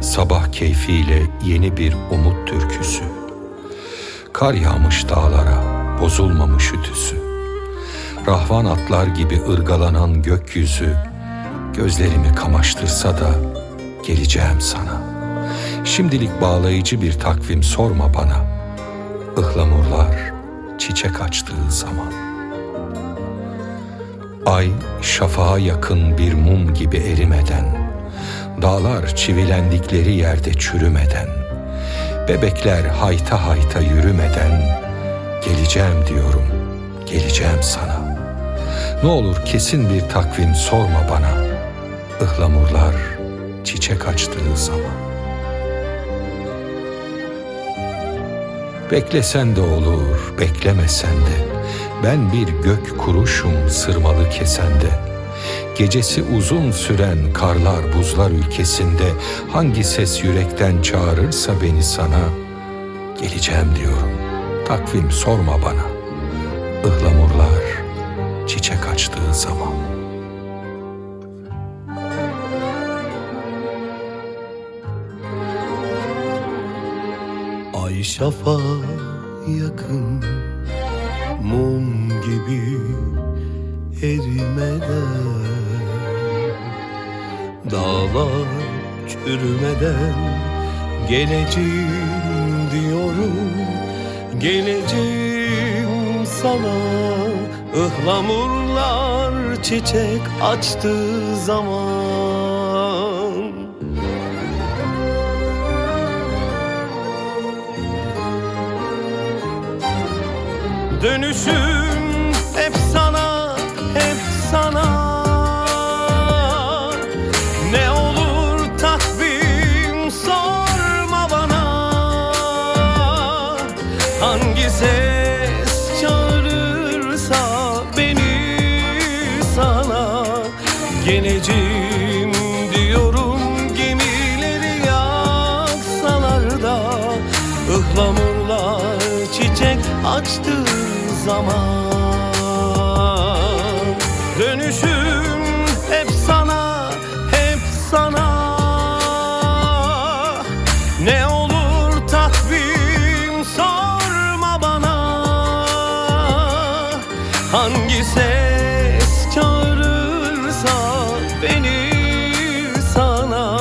sabah keyfiyle yeni bir umut türküsü. Kar yağmış dağlara, bozulmamış ütüsü. Rahvan atlar gibi ırgalanan gökyüzü, gözlerimi kamaştırsa da geleceğim sana. Şimdilik bağlayıcı bir takvim sorma bana. Ihlamurlar çiçek açtığı zaman. Ay şafağa yakın bir mum gibi erimeden, Dağlar çivilendikleri yerde çürümeden, Bebekler hayta hayta yürümeden, Geleceğim diyorum, geleceğim sana. Ne olur kesin bir takvim sorma bana. Ihlamurlar çiçek açtığı zaman. Beklesen de olur, beklemesen de. Ben bir gök kuruşum sırmalı kesende.'' Gecesi uzun süren karlar buzlar ülkesinde hangi ses yürekten çağırırsa beni sana geleceğim diyorum. Takvim sorma bana. Ihlamurlar çiçek açtığı zaman. Ay şafa yakın mum gibi erimeden Dağlar çürümeden geleceğim diyorum Geleceğim sana. Ihlamurlar çiçek açtığı zaman. Dönüşüm hep ses çağırırsa beni sana. Geleceğim diyorum gemileri yaksalar da ıhlamurlar çiçek açtığı zaman Hangi ses çağırırsa beni sana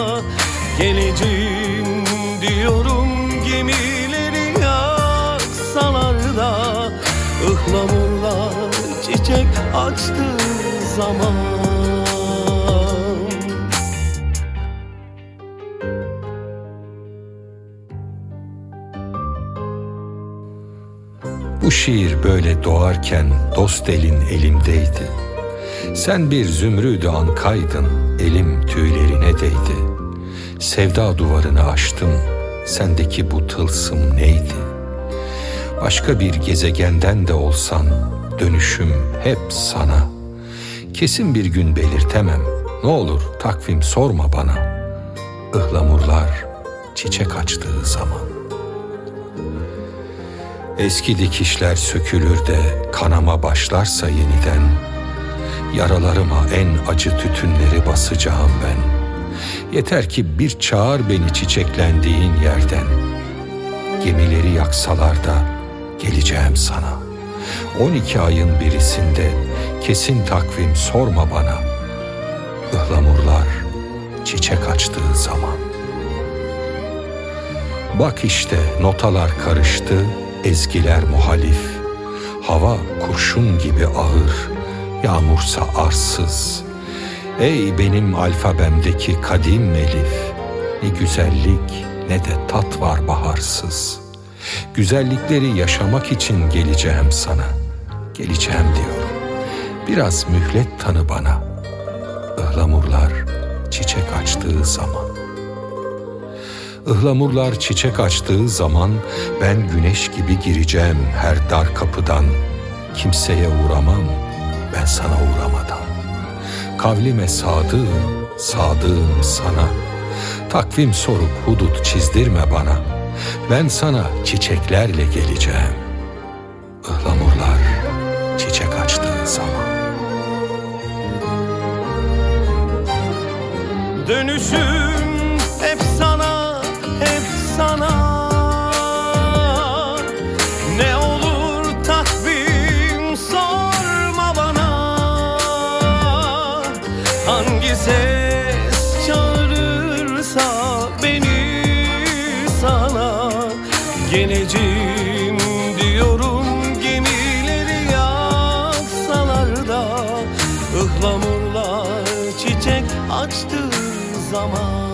Geleceğim diyorum gemileri yaksalar da ıhlamurlar çiçek açtığı zaman Bu şiir böyle doğarken dost elin elimdeydi. Sen bir zümrüdü ankaydın, elim tüylerine değdi. Sevda duvarını aştım, sendeki bu tılsım neydi? Başka bir gezegenden de olsan, dönüşüm hep sana. Kesin bir gün belirtemem, ne olur takvim sorma bana. Ihlamurlar çiçek açtığı zaman. Eski dikişler sökülür de kanama başlarsa yeniden Yaralarıma en acı tütünleri basacağım ben. Yeter ki bir çağır beni çiçeklendiğin yerden. Gemileri yaksalar da geleceğim sana. On iki ayın birisinde kesin takvim sorma bana. Ihlamurlar çiçek açtığı zaman. Bak işte notalar karıştı ezgiler muhalif, hava kurşun gibi ağır, yağmursa arsız. Ey benim alfabemdeki kadim elif, ne güzellik ne de tat var baharsız. Güzellikleri yaşamak için geleceğim sana, geleceğim diyorum. Biraz mühlet tanı bana, ıhlamurlar çiçek açtığı zaman. Ihlamurlar çiçek açtığı zaman ben güneş gibi gireceğim her dar kapıdan. Kimseye uğramam ben sana uğramadan. Kavlime sadığım, sadığım sana. Takvim sorup hudut çizdirme bana. Ben sana çiçeklerle geleceğim. Ihlamurlar çiçek açtığı zaman. Dönüşüm hep ses çağırırsa beni sana. Geleceğim diyorum gemileri yaksalar da ıhlamurlar çiçek açtığı zaman.